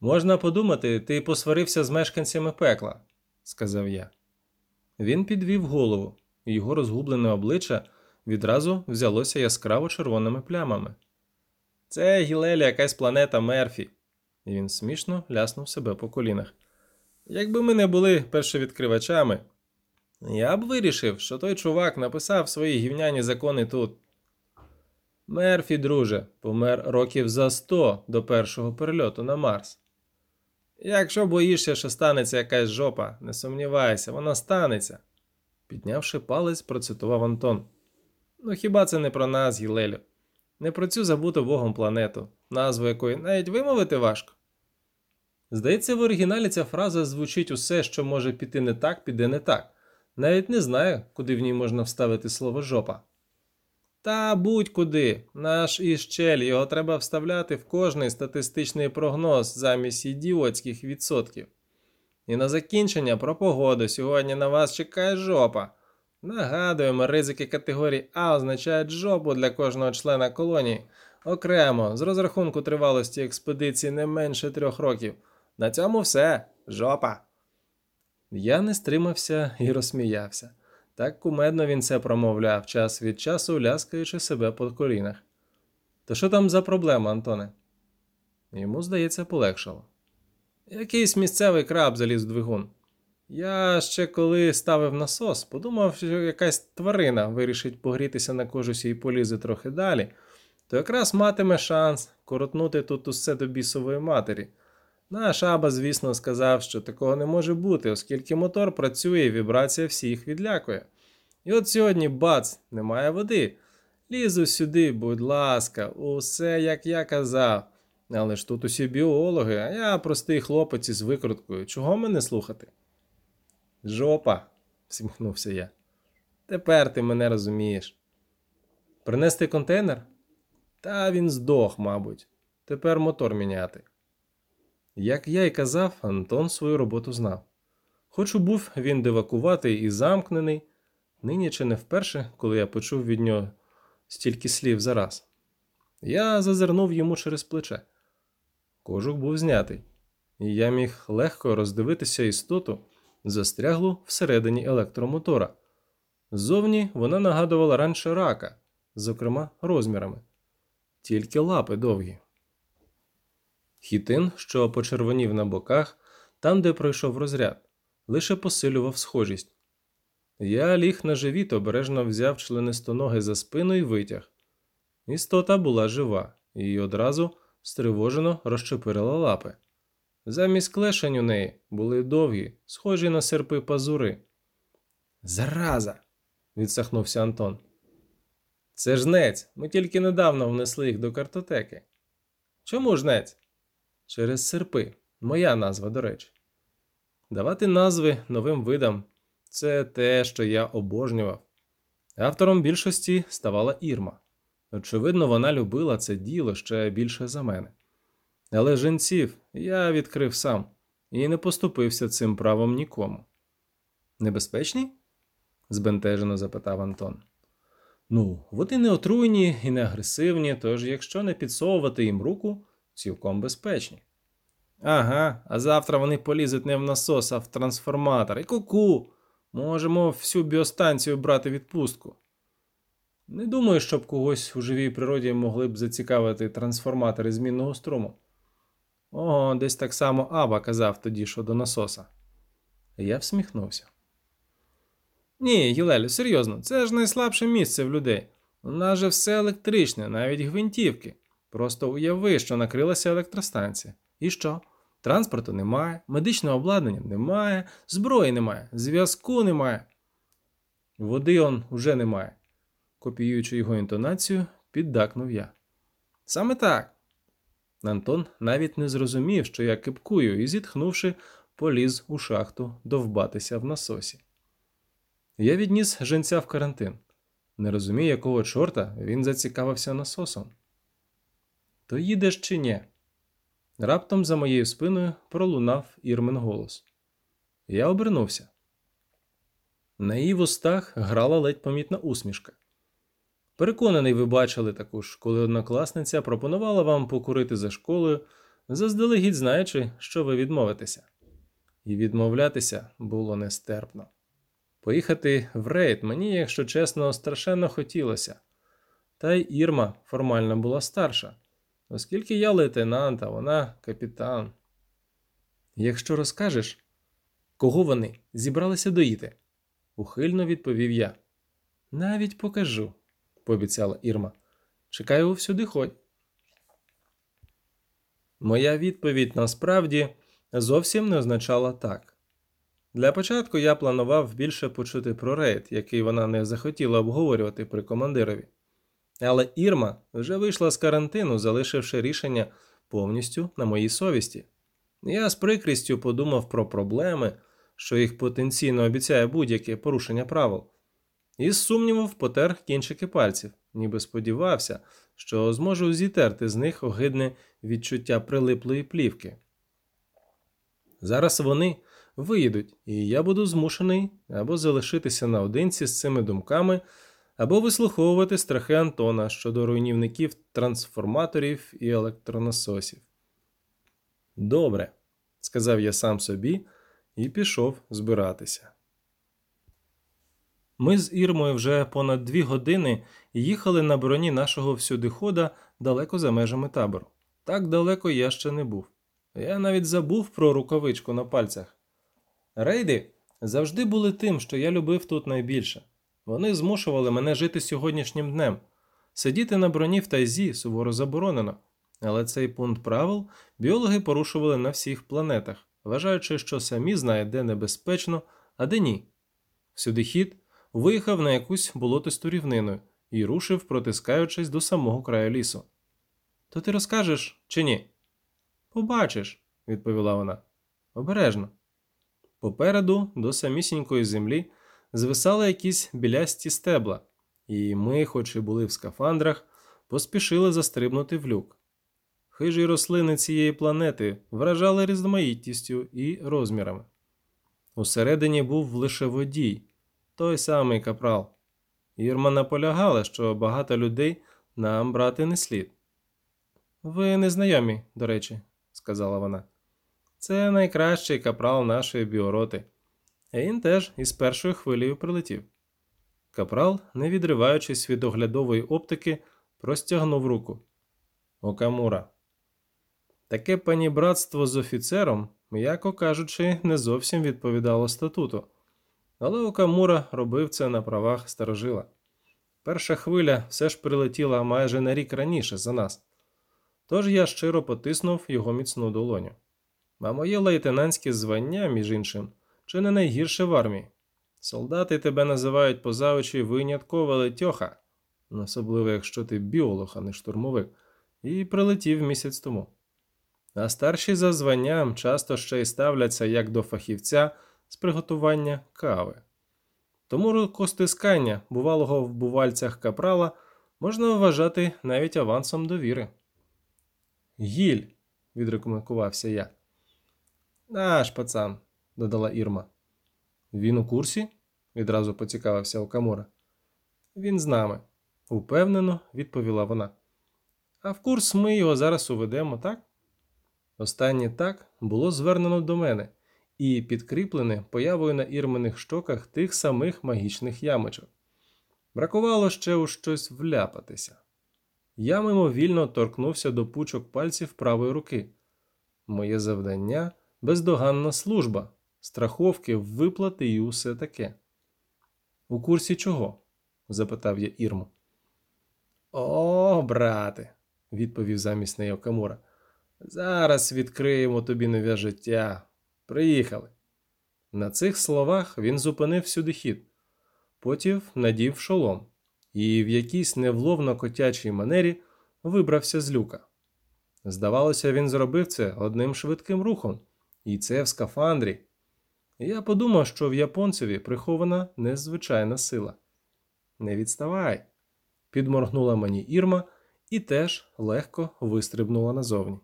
Можна подумати, ти посварився з мешканцями пекла, сказав я. Він підвів голову, і його розгублене обличчя відразу взялося яскраво червоними плямами. Це Гілелі якась планета Мерфі. І він смішно ляснув себе по колінах. Якби ми не були першовідкривачами, я б вирішив, що той чувак написав свої гівняні закони тут. Мерфі, друже, помер років за сто до першого перельоту на Марс. Якщо боїшся, що станеться якась жопа, не сумнівайся, вона станеться. Піднявши палець, процитував Антон. Ну хіба це не про нас, Гілелю? Не про цю забуту Богом планету, назву якої навіть вимовити важко. Здається, в оригіналі ця фраза звучить усе, що може піти не так, піде не так. Навіть не знаю, куди в ній можна вставити слово жопа. Та будь-куди, наш іщель, його треба вставляти в кожний статистичний прогноз замість ідіотських відсотків. І на закінчення про погоду сьогодні на вас чекає жопа. Нагадуємо, ризики категорії А означають жопу для кожного члена колонії. Окремо, з розрахунку тривалості експедиції не менше трьох років. На цьому все. Жопа. Я не стримався і розсміявся. Так кумедно він це промовляв, час від часу ляскаючи себе по колінах. То що там за проблема, Антоне? Йому, здається, полегшало. Якийсь місцевий краб заліз в двигун. Я ще коли ставив насос, подумав, що якась тварина вирішить погрітися на кожусі і полізе трохи далі, то якраз матиме шанс коротнути тут усе до бісової матері. Наш Аба, звісно, сказав, що такого не може бути, оскільки мотор працює і вібрація всіх відлякує. І от сьогодні бац, немає води. Лізу сюди, будь ласка, усе як я казав. Але ж тут усі біологи, а я простий хлопець із викруткою. Чого мене слухати? Жопа, всміхнувся я. Тепер ти мене розумієш. Принести контейнер? Та він здох, мабуть. Тепер мотор міняти. Як я й казав, Антон свою роботу знав. Хоч був він дивакуватий і замкнений, нині чи не вперше, коли я почув від нього стільки слів за раз. Я зазирнув йому через плече. Кожух був знятий, і я міг легко роздивитися істоту, застряглу всередині електромотора. Ззовні вона нагадувала раніше рака, зокрема розмірами, тільки лапи довгі. Хітин, що почервонів на боках, там, де пройшов розряд, лише посилював схожість. Я ліг на живіт, обережно взяв членистоноги за спину і витяг. Істота була жива і одразу стривожено розчепирила лапи. Замість клешень у неї були довгі, схожі на серпи пазури. Зараза! відсахнувся Антон. Це жнець. Ми тільки недавно внесли їх до картотеки. Чому жнець? Через серпи. Моя назва, до речі. Давати назви новим видам це те, що я обожнював. Автором більшості ставала Ірма. Очевидно, вона любила це діло ще більше за мене. Але жінців я відкрив сам і не поступився цим правом нікому. Небезпечні? збентежено запитав Антон. Ну, вони не отруйні і не агресивні, тож якщо не підсовувати їм руку, цілком безпечні. Ага, а завтра вони полізуть не в насос, а в трансформатор. І ку-ку! Можемо всю біостанцію брати відпустку. Не думаю, щоб когось у живій природі могли б зацікавити трансформатори змінного струму. Ого, десь так само Аба казав тоді, що до насоса. Я всміхнувся. Ні, Гілелю, серйозно, це ж найслабше місце в людей. У нас же все електричне, навіть гвинтівки. Просто уяви, що накрилася електростанція. І що? Транспорту немає, медичного обладнання немає, зброї немає, зв'язку немає. Води он уже немає. Копіюючи його інтонацію, піддакнув я. Саме так. Антон навіть не зрозумів, що я кипкую, і, зітхнувши, поліз у шахту довбатися в насосі. Я відніс женця в карантин. Не розумію, якого чорта він зацікавився насосом. То їдеш чи ні? Раптом за моєю спиною пролунав Ірмин голос. Я обернувся. На її вустах грала ледь помітна усмішка. Переконаний, ви бачили таку ж, коли однокласниця пропонувала вам покурити за школою, заздалегідь знаючи, що ви відмовитеся. І відмовлятися було нестерпно. Поїхати в рейд мені, якщо чесно, страшенно хотілося. Та й Ірма формально була старша, оскільки я лейтенант, а вона капітан. Якщо розкажеш, кого вони зібралися доїти, ухильно відповів я. Навіть покажу, пообіцяла Ірма. Чекаю всюди ходь. Моя відповідь насправді зовсім не означала так. Для початку я планував більше почути про рейд, який вона не захотіла обговорювати при командирові. Але Ірма вже вийшла з карантину, залишивши рішення повністю на моїй совісті. Я з прикрістю подумав про проблеми, що їх потенційно обіцяє будь-яке порушення правил, і з сумнівом потер кінчики пальців, ніби сподівався, що зможу зітерти з них огидне відчуття прилиплої плівки. Зараз вони виїдуть, і я буду змушений або залишитися наодинці з цими думками, або вислуховувати страхи Антона щодо руйнівників трансформаторів і електронасосів. Добре, сказав я сам собі і пішов збиратися. Ми з Ірмою вже понад дві години їхали на броні нашого всюдихода далеко за межами табору. Так далеко я ще не був. Я навіть забув про рукавичку на пальцях. Рейди завжди були тим, що я любив тут найбільше. Вони змушували мене жити сьогоднішнім днем. Сидіти на броні в тайзі суворо заборонено, але цей пункт правил біологи порушували на всіх планетах, вважаючи, що самі знають, де небезпечно, а де ні. Всюди хід виїхав на якусь болотисту рівнину і рушив, протискаючись до самого краю лісу. То ти розкажеш чи ні? Побачиш, відповіла вона. Обережно. Попереду, до самісінької землі, звисали якісь білясті стебла, і ми, хоч і були в скафандрах, поспішили застрибнути в люк. Хижі рослини цієї планети вражали різноманітністю і розмірами. Усередині був лише водій, той самий капрал. Ірма наполягала, що багато людей нам брати не слід. Ви не знайомі, до речі, сказала вона. Це найкращий капрал нашої біороти. Він теж із першою хвилею прилетів. Капрал, не відриваючись від оглядової оптики, простягнув руку. Окамура. Таке панібратство з офіцером, м'яко кажучи, не зовсім відповідало статуту. Але Окамура робив це на правах старожила. Перша хвиля все ж прилетіла майже на рік раніше за нас. Тож я щиро потиснув його міцну долоню. А моє лейтенантське звання, між іншим, чи не найгірше в армії. Солдати тебе називають поза очі винятково летьоха, особливо якщо ти біолог, а не штурмовик, і прилетів місяць тому. А старші за званням часто ще й ставляться як до фахівця з приготування кави. Тому рукостискання бувалого в бувальцях капрала можна вважати навіть авансом довіри. Гіль, відрекомендувався я. Наш пацан, додала Ірма. Він у курсі? відразу поцікавився Окамура. Він з нами, упевнено відповіла вона. А в курс ми його зараз уведемо, так? Останнє так було звернено до мене і підкріплене появою на ірмених штоках тих самих магічних ямочок. Бракувало ще у щось вляпатися. Я мимовільно торкнувся до пучок пальців правої руки. Моє завдання бездоганна служба, страховки, виплати і усе таке. У курсі чого? запитав я Ірму. О, брате, відповів замість неї Окамура. Зараз відкриємо тобі нове життя. Приїхали. На цих словах він зупинив сюди хід, потім надів шолом і в якійсь невловно котячій манері вибрався з люка. Здавалося, він зробив це одним швидким рухом, і це в скафандрі. Я подумав, що в японцеві прихована незвичайна сила. Не відставай, підморгнула мені Ірма і теж легко вистрибнула назовні.